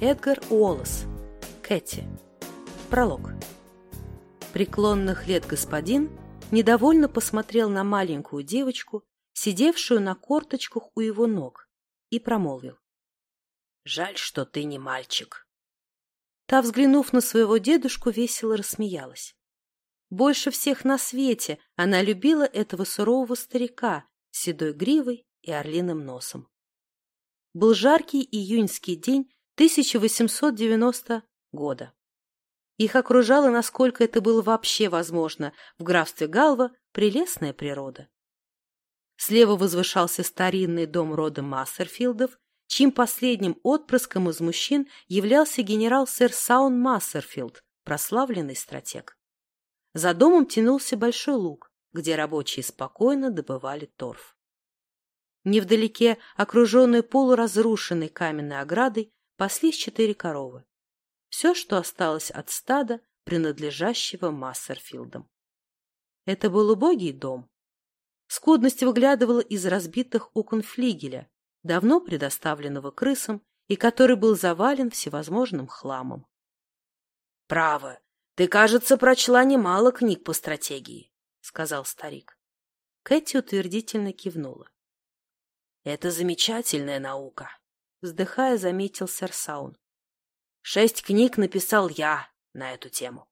Эдгар Уоллес. Кэти. Пролог. Преклонных лет господин недовольно посмотрел на маленькую девочку, сидевшую на корточках у его ног, и промолвил. «Жаль, что ты не мальчик». Та, взглянув на своего дедушку, весело рассмеялась. Больше всех на свете она любила этого сурового старика с седой гривой и орлиным носом. Был жаркий июньский день 1890 года. Их окружала, насколько это было вообще возможно, в графстве Галва прелестная природа. Слева возвышался старинный дом рода Массерфилдов, чьим последним отпрыском из мужчин являлся генерал-сэр Саун Массерфилд, прославленный стратег. За домом тянулся большой луг, где рабочие спокойно добывали торф. Невдалеке, окруженной полуразрушенной каменной оградой, паслись четыре коровы. Все, что осталось от стада, принадлежащего Массерфилдам. Это был убогий дом. Скудность выглядывала из разбитых окон флигеля, давно предоставленного крысам и который был завален всевозможным хламом. — Право, ты, кажется, прочла немало книг по стратегии, — сказал старик. Кэти утвердительно кивнула. — Это замечательная наука, — вздыхая, заметил сэр Саун. Шесть книг написал я на эту тему.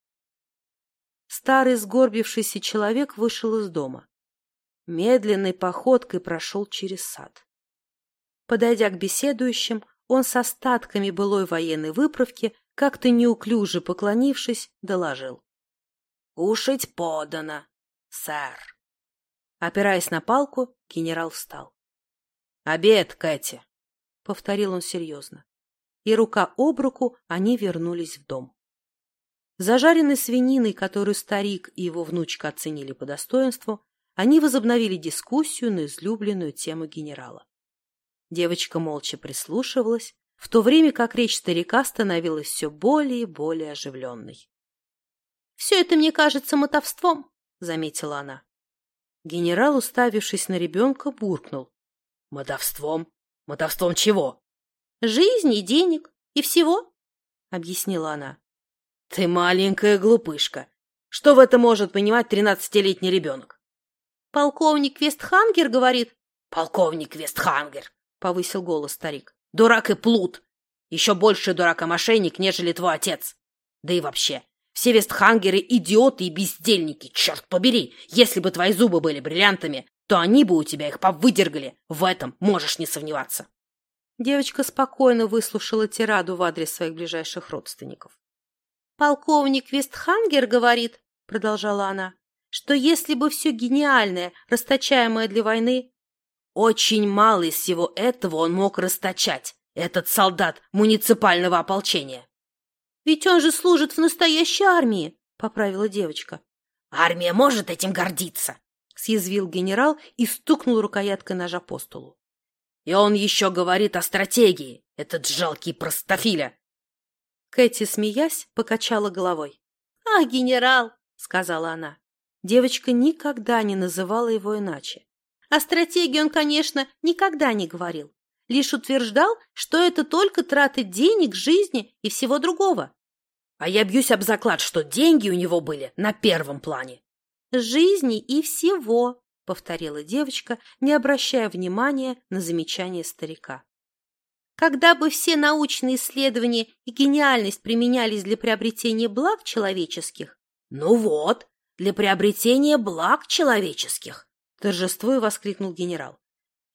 Старый сгорбившийся человек вышел из дома. Медленной походкой прошел через сад. Подойдя к беседующим, он с остатками былой военной выправки, как-то неуклюже поклонившись, доложил. — Кушать подано, сэр. Опираясь на палку, генерал встал. — Обед, Кэти, — повторил он серьезно и рука об руку они вернулись в дом. Зажаренной свининой, которую старик и его внучка оценили по достоинству, они возобновили дискуссию на излюбленную тему генерала. Девочка молча прислушивалась, в то время как речь старика становилась все более и более оживленной. — Все это мне кажется мотовством, — заметила она. Генерал, уставившись на ребенка, буркнул. — Мотовством? Мотовством чего? жизни, денег и всего, — объяснила она. — Ты маленькая глупышка. Что в этом может понимать тринадцатилетний ребенок? — Полковник Вестхангер говорит. — Полковник Вестхангер, — повысил голос старик. — Дурак и плут. Еще больше дурак и мошенник, нежели твой отец. Да и вообще, все вестхангеры — идиоты и бездельники, черт побери! Если бы твои зубы были бриллиантами, то они бы у тебя их повыдергали. В этом можешь не сомневаться. Девочка спокойно выслушала тираду в адрес своих ближайших родственников. «Полковник Вестхангер говорит, — продолжала она, — что если бы все гениальное, расточаемое для войны... Очень мало из всего этого он мог расточать, этот солдат муниципального ополчения. «Ведь он же служит в настоящей армии», — поправила девочка. «Армия может этим гордиться», — съязвил генерал и стукнул рукояткой ножа по столу. И он еще говорит о стратегии, этот жалкий простофиля. Кэти, смеясь, покачала головой. — А, генерал, — сказала она. Девочка никогда не называла его иначе. О стратегии он, конечно, никогда не говорил. Лишь утверждал, что это только траты денег, жизни и всего другого. А я бьюсь об заклад, что деньги у него были на первом плане. Жизни и всего, — повторила девочка, не обращая внимания на замечание старика. Когда бы все научные исследования и гениальность применялись для приобретения благ человеческих? Ну вот, для приобретения благ человеческих, торжествуя воскликнул генерал.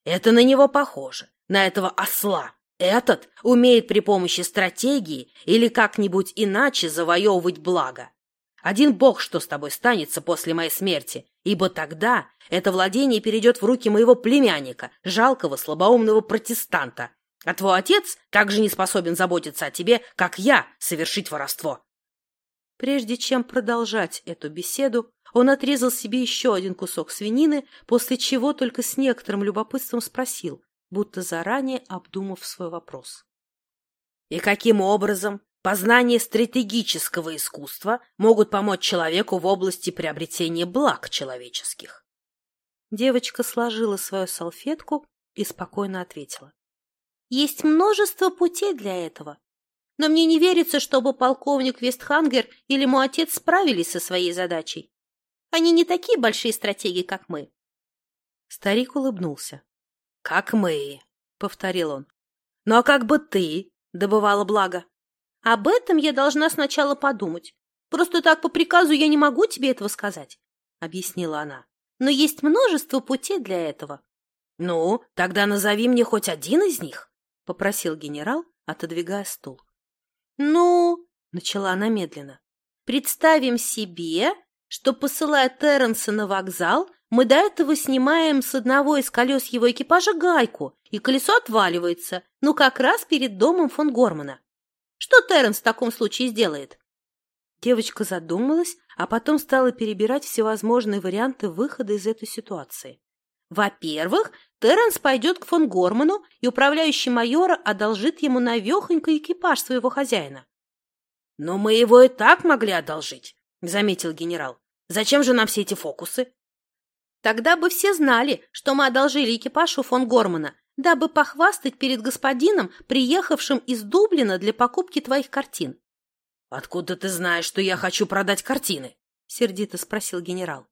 Это на него похоже, на этого осла. Этот умеет при помощи стратегии или как-нибудь иначе завоевывать благо. Один бог, что с тобой станется после моей смерти, ибо тогда это владение перейдет в руки моего племянника, жалкого слабоумного протестанта, а твой отец также не способен заботиться о тебе, как я, совершить воровство. Прежде чем продолжать эту беседу, он отрезал себе еще один кусок свинины, после чего только с некоторым любопытством спросил, будто заранее обдумав свой вопрос. — И каким образом Познание стратегического искусства могут помочь человеку в области приобретения благ человеческих. Девочка сложила свою салфетку и спокойно ответила. Есть множество путей для этого. но мне не верится, чтобы полковник Вестхангер или мой отец справились со своей задачей. Они не такие большие стратеги, как мы. Старик улыбнулся. — Как мы, — повторил он. — Ну а как бы ты добывала благо? — Об этом я должна сначала подумать. Просто так по приказу я не могу тебе этого сказать, — объяснила она. — Но есть множество путей для этого. — Ну, тогда назови мне хоть один из них, — попросил генерал, отодвигая стул. — Ну, — начала она медленно, — представим себе, что, посылая Терренса на вокзал, мы до этого снимаем с одного из колес его экипажа гайку, и колесо отваливается, ну как раз перед домом фон Гормана. Что Терренс в таком случае сделает? Девочка задумалась, а потом стала перебирать всевозможные варианты выхода из этой ситуации. Во-первых, Терренс пойдет к фон Горману, и управляющий майора одолжит ему навехонько экипаж своего хозяина. — Но мы его и так могли одолжить, — заметил генерал. Зачем же нам все эти фокусы? Тогда бы все знали, что мы одолжили экипаж у фон Гормана, дабы похвастать перед господином, приехавшим из Дублина для покупки твоих картин. — Откуда ты знаешь, что я хочу продать картины? — сердито спросил генерал.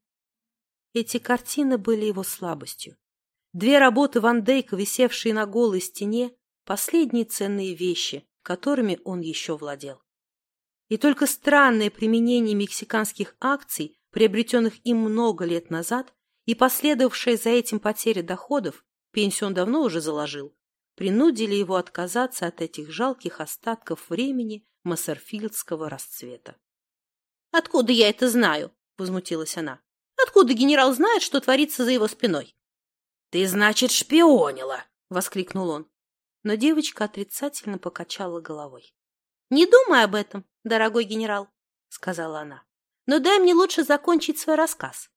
Эти картины были его слабостью. Две работы Ван Дейка, висевшие на голой стене, последние ценные вещи, которыми он еще владел. И только странное применение мексиканских акций приобретенных им много лет назад, и последовавшая за этим потеря доходов, пенсию он давно уже заложил, принудили его отказаться от этих жалких остатков времени массерфилдского расцвета. «Откуда я это знаю?» — возмутилась она. «Откуда генерал знает, что творится за его спиной?» «Ты, значит, шпионила!» — воскликнул он. Но девочка отрицательно покачала головой. «Не думай об этом, дорогой генерал», — сказала она. Но дай мне лучше закончить свой рассказ.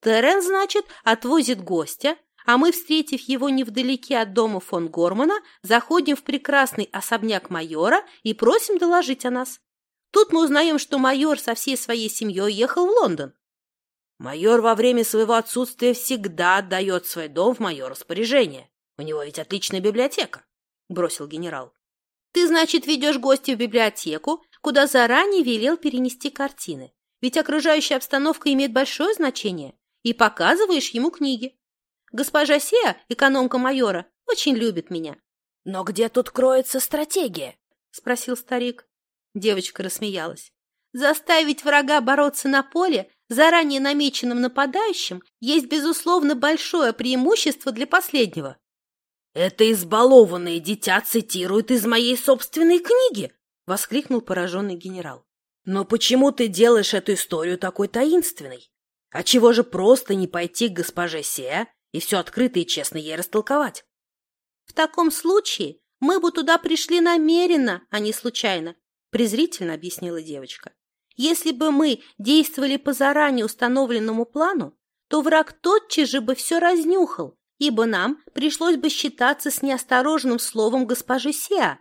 Терен, значит, отвозит гостя, а мы, встретив его невдалеке от дома фон Гормана, заходим в прекрасный особняк майора и просим доложить о нас. Тут мы узнаем, что майор со всей своей семьей ехал в Лондон. Майор во время своего отсутствия всегда отдает свой дом в мое распоряжение. У него ведь отличная библиотека, — бросил генерал. Ты, значит, ведешь гостя в библиотеку, куда заранее велел перенести картины ведь окружающая обстановка имеет большое значение, и показываешь ему книги. Госпожа Сеа, экономка майора, очень любит меня. — Но где тут кроется стратегия? — спросил старик. Девочка рассмеялась. — Заставить врага бороться на поле заранее намеченным нападающим есть, безусловно, большое преимущество для последнего. — Это избалованное дитя цитирует из моей собственной книги! — воскликнул пораженный генерал. Но почему ты делаешь эту историю такой таинственной? А чего же просто не пойти к госпоже Сеа и все открыто и честно ей растолковать? В таком случае мы бы туда пришли намеренно, а не случайно, презрительно объяснила девочка. Если бы мы действовали по заранее установленному плану, то враг тотчас же бы все разнюхал, ибо нам пришлось бы считаться с неосторожным словом госпожи Сеа.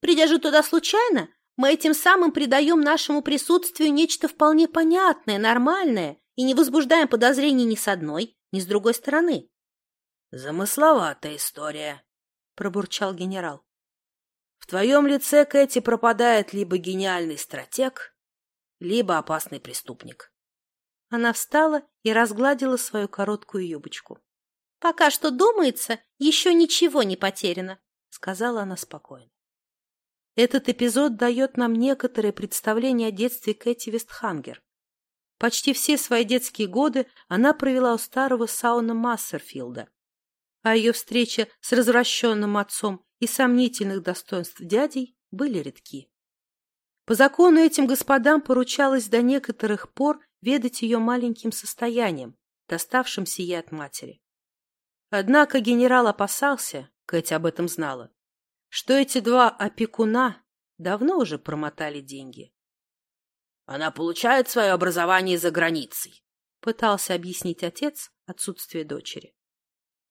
Придя же туда случайно, мы этим самым придаем нашему присутствию нечто вполне понятное, нормальное и не возбуждаем подозрений ни с одной, ни с другой стороны. — Замысловатая история, — пробурчал генерал. — В твоем лице, Кэти, пропадает либо гениальный стратег, либо опасный преступник. Она встала и разгладила свою короткую юбочку. — Пока что, думается, еще ничего не потеряно, — сказала она спокойно. Этот эпизод дает нам некоторое представление о детстве Кэти Вестхангер. Почти все свои детские годы она провела у старого сауна Массерфилда, а ее встреча с развращенным отцом и сомнительных достоинств дядей были редки. По закону этим господам поручалось до некоторых пор ведать ее маленьким состоянием, доставшимся ей от матери. Однако генерал опасался, Кэти об этом знала, что эти два опекуна давно уже промотали деньги. «Она получает свое образование за границей», — пытался объяснить отец отсутствие дочери.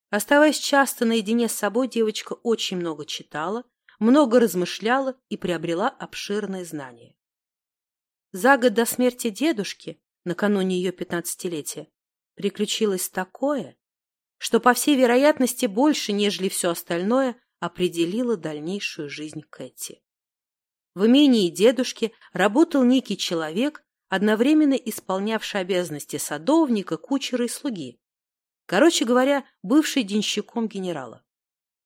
Оставаясь часто наедине с собой, девочка очень много читала, много размышляла и приобрела обширные знания. За год до смерти дедушки, накануне ее пятнадцатилетия, приключилось такое, что, по всей вероятности, больше, нежели все остальное, определила дальнейшую жизнь Кэти. В имении дедушки работал некий человек, одновременно исполнявший обязанности садовника, кучера и слуги. Короче говоря, бывший денщиком генерала.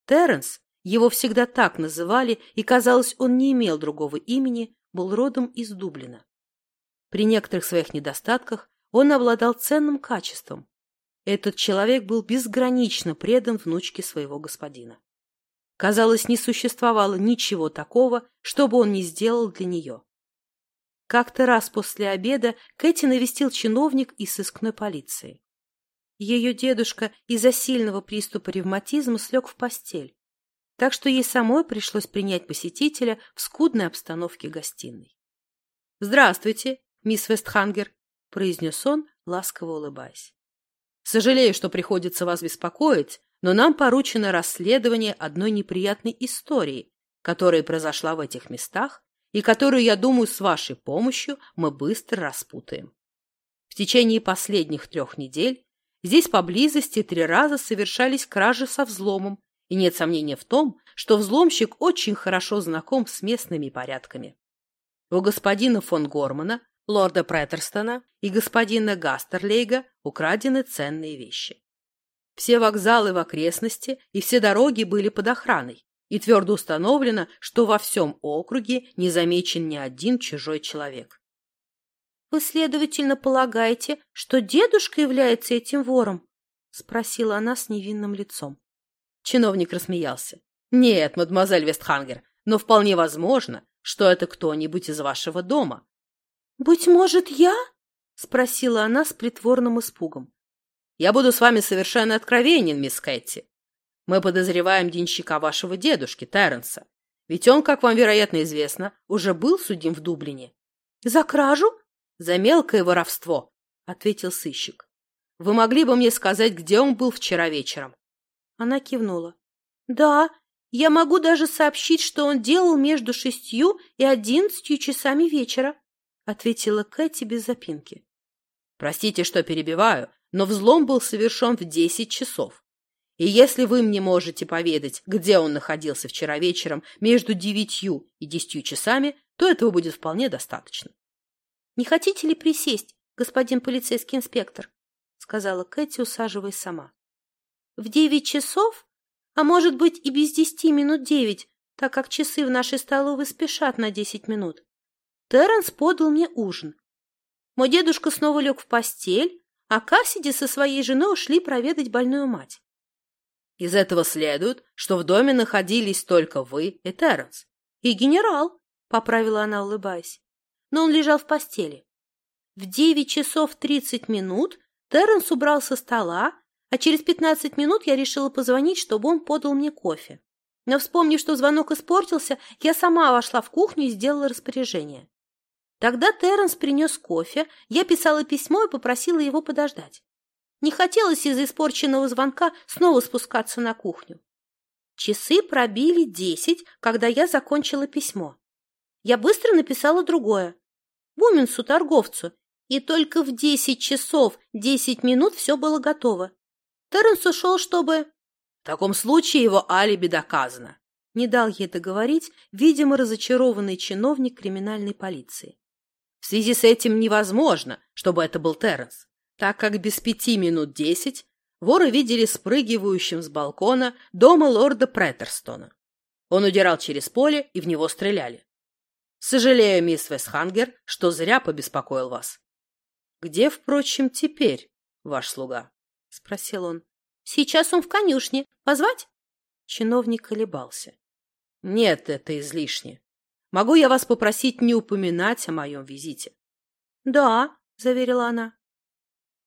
Терренс, его всегда так называли, и, казалось, он не имел другого имени, был родом из Дублина. При некоторых своих недостатках он обладал ценным качеством. Этот человек был безгранично предан внучке своего господина. Казалось, не существовало ничего такого, что бы он не сделал для нее. Как-то раз после обеда Кэти навестил чиновник из сыскной полиции. Ее дедушка из-за сильного приступа ревматизма слег в постель, так что ей самой пришлось принять посетителя в скудной обстановке гостиной. «Здравствуйте, мисс Вестхангер», — произнес он, ласково улыбаясь. «Сожалею, что приходится вас беспокоить, но нам поручено расследование одной неприятной истории, которая произошла в этих местах и которую, я думаю, с вашей помощью мы быстро распутаем. В течение последних трех недель здесь поблизости три раза совершались кражи со взломом, и нет сомнения в том, что взломщик очень хорошо знаком с местными порядками. У господина фон Гормана, лорда Претерстона и господина Гастерлейга украдены ценные вещи. Все вокзалы в окрестности и все дороги были под охраной, и твердо установлено, что во всем округе не замечен ни один чужой человек. — Вы, следовательно, полагаете, что дедушка является этим вором? — спросила она с невинным лицом. Чиновник рассмеялся. — Нет, мадемуазель Вестхангер, но вполне возможно, что это кто-нибудь из вашего дома. — Быть может, я? — спросила она с притворным испугом. — Я буду с вами совершенно откровенен, мисс Кэти. Мы подозреваем денщика вашего дедушки, Терренса. Ведь он, как вам, вероятно, известно, уже был судим в Дублине. — За кражу? — За мелкое воровство, — ответил сыщик. — Вы могли бы мне сказать, где он был вчера вечером? Она кивнула. — Да, я могу даже сообщить, что он делал между шестью и одиннадцатью часами вечера, — ответила Кэти без запинки. — Простите, что перебиваю, но взлом был совершен в десять часов. И если вы мне можете поведать, где он находился вчера вечером между девятью и десятью часами, то этого будет вполне достаточно. — Не хотите ли присесть, господин полицейский инспектор? — сказала Кэти, усаживаясь сама. — В девять часов? А может быть и без десяти минут девять, так как часы в нашей столовой спешат на десять минут. Терренс подал мне ужин. Мой дедушка снова лег в постель, а Кассиди со своей женой ушли проведать больную мать. Из этого следует, что в доме находились только вы и Терренс. И генерал, — поправила она, улыбаясь. Но он лежал в постели. В девять часов тридцать минут Терренс убрал со стола, а через пятнадцать минут я решила позвонить, чтобы он подал мне кофе. Но, вспомнив, что звонок испортился, я сама вошла в кухню и сделала распоряжение. Тогда Терренс принес кофе, я писала письмо и попросила его подождать. Не хотелось из-за испорченного звонка снова спускаться на кухню. Часы пробили десять, когда я закончила письмо. Я быстро написала другое. Буминсу, торговцу. И только в десять часов десять минут все было готово. Терренс ушел, чтобы... В таком случае его алиби доказано. Не дал ей договорить, видимо, разочарованный чиновник криминальной полиции. В связи с этим невозможно, чтобы это был Терренс так как без пяти минут десять воры видели спрыгивающим с балкона дома лорда Претерстона. Он удирал через поле, и в него стреляли. Сожалею, мисс Вестхангер, что зря побеспокоил вас. — Где, впрочем, теперь ваш слуга? — спросил он. — Сейчас он в конюшне. Позвать? Чиновник колебался. — Нет, это излишне. Могу я вас попросить не упоминать о моем визите? — Да, — заверила она.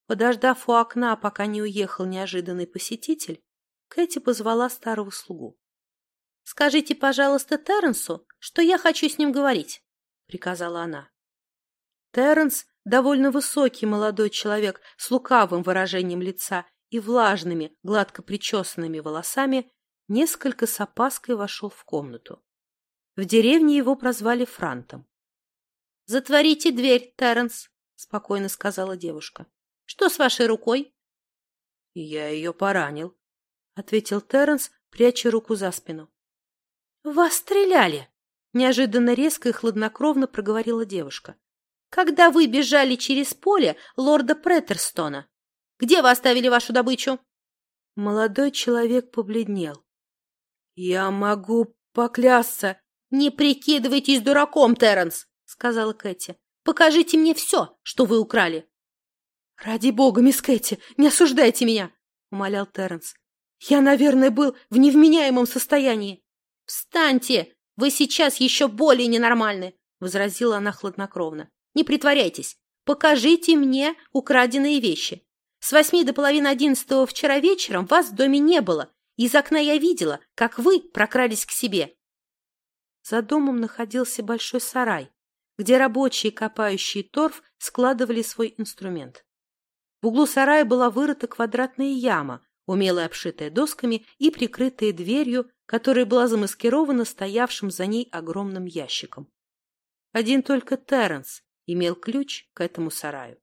Подождав у окна, пока не уехал неожиданный посетитель, Кэти позвала старого слугу. — Скажите, пожалуйста, Терренсу, что я хочу с ним говорить, — приказала она. Терренс, довольно высокий молодой человек с лукавым выражением лица и влажными, гладко причесанными волосами, несколько с опаской вошел в комнату. В деревне его прозвали Франтом. — Затворите дверь, Терренс, — спокойно сказала девушка. Что с вашей рукой? — Я ее поранил, — ответил Терренс, пряча руку за спину. — Вас стреляли! — Неожиданно резко и хладнокровно проговорила девушка. «Когда вы бежали через поле лорда Претерстона, где вы оставили вашу добычу?» Молодой человек побледнел. «Я могу поклясться!» «Не прикидывайтесь дураком, Терренс!» — сказала Кэти. «Покажите мне все, что вы украли!» «Ради бога, мисс Кэти, не осуждайте меня!» — умолял Терренс. «Я, наверное, был в невменяемом состоянии». «Встаньте! Вы сейчас еще более ненормальны!» — возразила она хладнокровно. «Не притворяйтесь! Покажите мне украденные вещи! С восьми до половины одиннадцатого вчера вечером вас в доме не было. Из окна я видела, как вы прокрались к себе». За домом находился большой сарай, где рабочие, копающие торф, складывали свой инструмент. В углу сарая была вырыта квадратная яма, умело обшитая досками и прикрытая дверью, которая была замаскирована стоявшим за ней огромным ящиком. Один только Терренс имел ключ к этому сараю.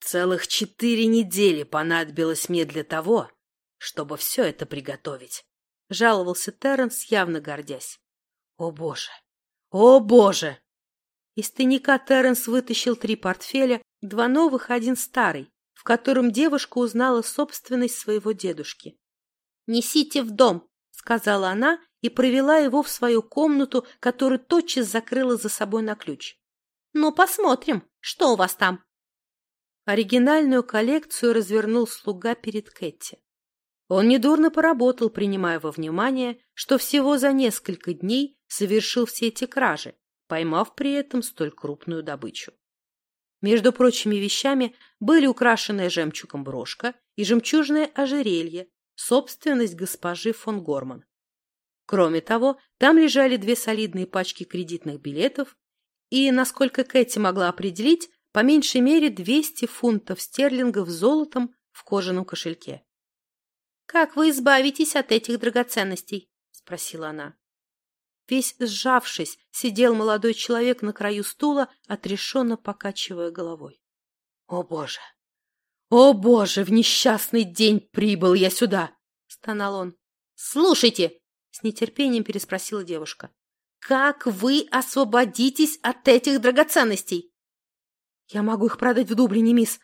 Целых четыре недели понадобилось мне для того, чтобы все это приготовить, — жаловался Терренс, явно гордясь. — О, боже! О, боже! Из тайника Терренс вытащил три портфеля, два новых, один старый, в котором девушка узнала собственность своего дедушки. «Несите в дом», — сказала она и провела его в свою комнату, которую тотчас закрыла за собой на ключ. «Ну, посмотрим, что у вас там». Оригинальную коллекцию развернул слуга перед Кэти. Он недурно поработал, принимая во внимание, что всего за несколько дней совершил все эти кражи, поймав при этом столь крупную добычу. Между прочими вещами были украшенная жемчугом брошка и жемчужное ожерелье, собственность госпожи фон Горман. Кроме того, там лежали две солидные пачки кредитных билетов и, насколько Кэти могла определить, по меньшей мере 200 фунтов стерлингов золотом в кожаном кошельке. «Как вы избавитесь от этих драгоценностей?» — спросила она. Весь сжавшись, сидел молодой человек на краю стула, отрешенно покачивая головой. — О, Боже! О, Боже! В несчастный день прибыл я сюда! — стонал он. — Слушайте! — с нетерпением переспросила девушка. — Как вы освободитесь от этих драгоценностей? — Я могу их продать в Дублине, мисс.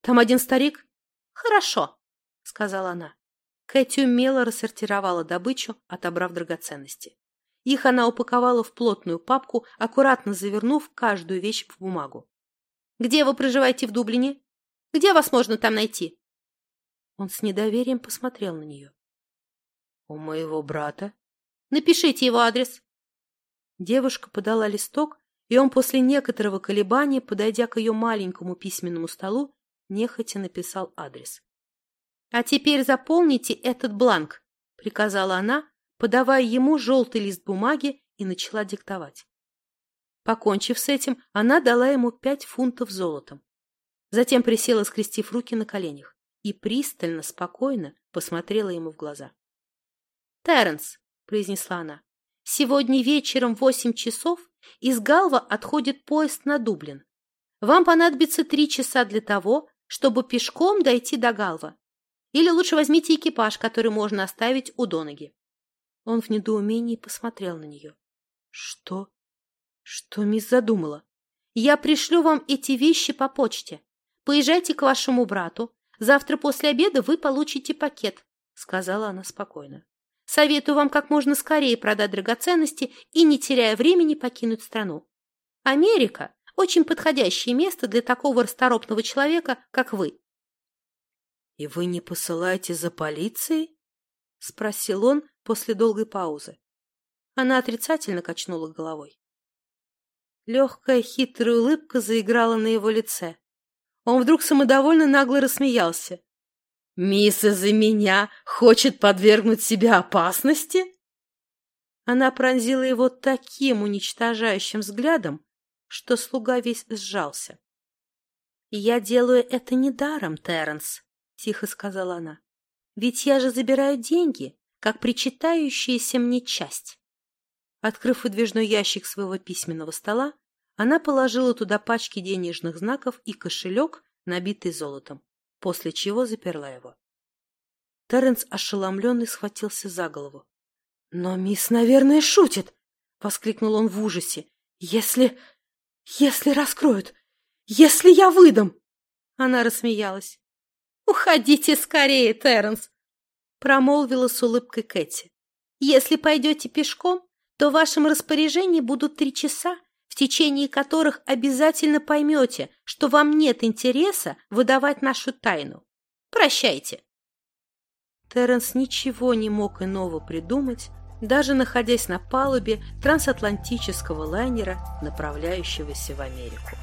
Там один старик. — Хорошо, — сказала она. Кэти умело рассортировала добычу, отобрав драгоценности. Их она упаковала в плотную папку, аккуратно завернув каждую вещь в бумагу. «Где вы проживаете в Дублине? Где вас можно там найти?» Он с недоверием посмотрел на нее. «У моего брата». «Напишите его адрес». Девушка подала листок, и он после некоторого колебания, подойдя к ее маленькому письменному столу, нехотя написал адрес. «А теперь заполните этот бланк», — приказала она, подавая ему желтый лист бумаги и начала диктовать. Покончив с этим, она дала ему пять фунтов золотом. Затем присела, скрестив руки на коленях, и пристально, спокойно посмотрела ему в глаза. «Терренс», — произнесла она, — «сегодня вечером в восемь часов из Галва отходит поезд на Дублин. Вам понадобится три часа для того, чтобы пешком дойти до Галва. Или лучше возьмите экипаж, который можно оставить у Доноги. Он в недоумении посмотрел на нее. «Что? Что мисс задумала?» «Я пришлю вам эти вещи по почте. Поезжайте к вашему брату. Завтра после обеда вы получите пакет», — сказала она спокойно. «Советую вам как можно скорее продать драгоценности и, не теряя времени, покинуть страну. Америка — очень подходящее место для такого расторопного человека, как вы». «И вы не посылаете за полицией?» — спросил он, после долгой паузы. Она отрицательно качнула головой. Легкая хитрая улыбка заиграла на его лице. Он вдруг самодовольно нагло рассмеялся. «Мисс из-за меня хочет подвергнуть себя опасности?» Она пронзила его таким уничтожающим взглядом, что слуга весь сжался. «Я делаю это недаром, Терренс», — тихо сказала она. «Ведь я же забираю деньги, как причитающаяся мне часть. Открыв выдвижной ящик своего письменного стола, она положила туда пачки денежных знаков и кошелек, набитый золотом, после чего заперла его. Терренс ошеломленный схватился за голову. — Но мисс, наверное, шутит! — воскликнул он в ужасе. «Если... если раскроют, если я выдам!» Она рассмеялась. «Уходите скорее, Терренс!» Промолвила с улыбкой Кэти. «Если пойдете пешком, то в вашем распоряжении будут три часа, в течение которых обязательно поймете, что вам нет интереса выдавать нашу тайну. Прощайте!» Терренс ничего не мог иного придумать, даже находясь на палубе трансатлантического лайнера, направляющегося в Америку.